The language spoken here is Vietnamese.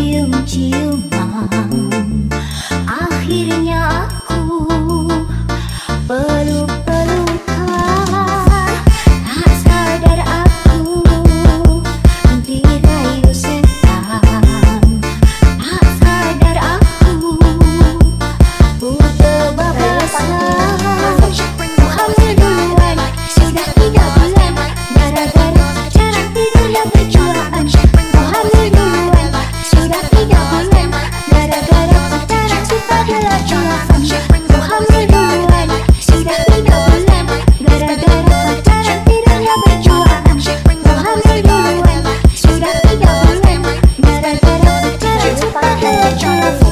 chiều chiều màng. trying to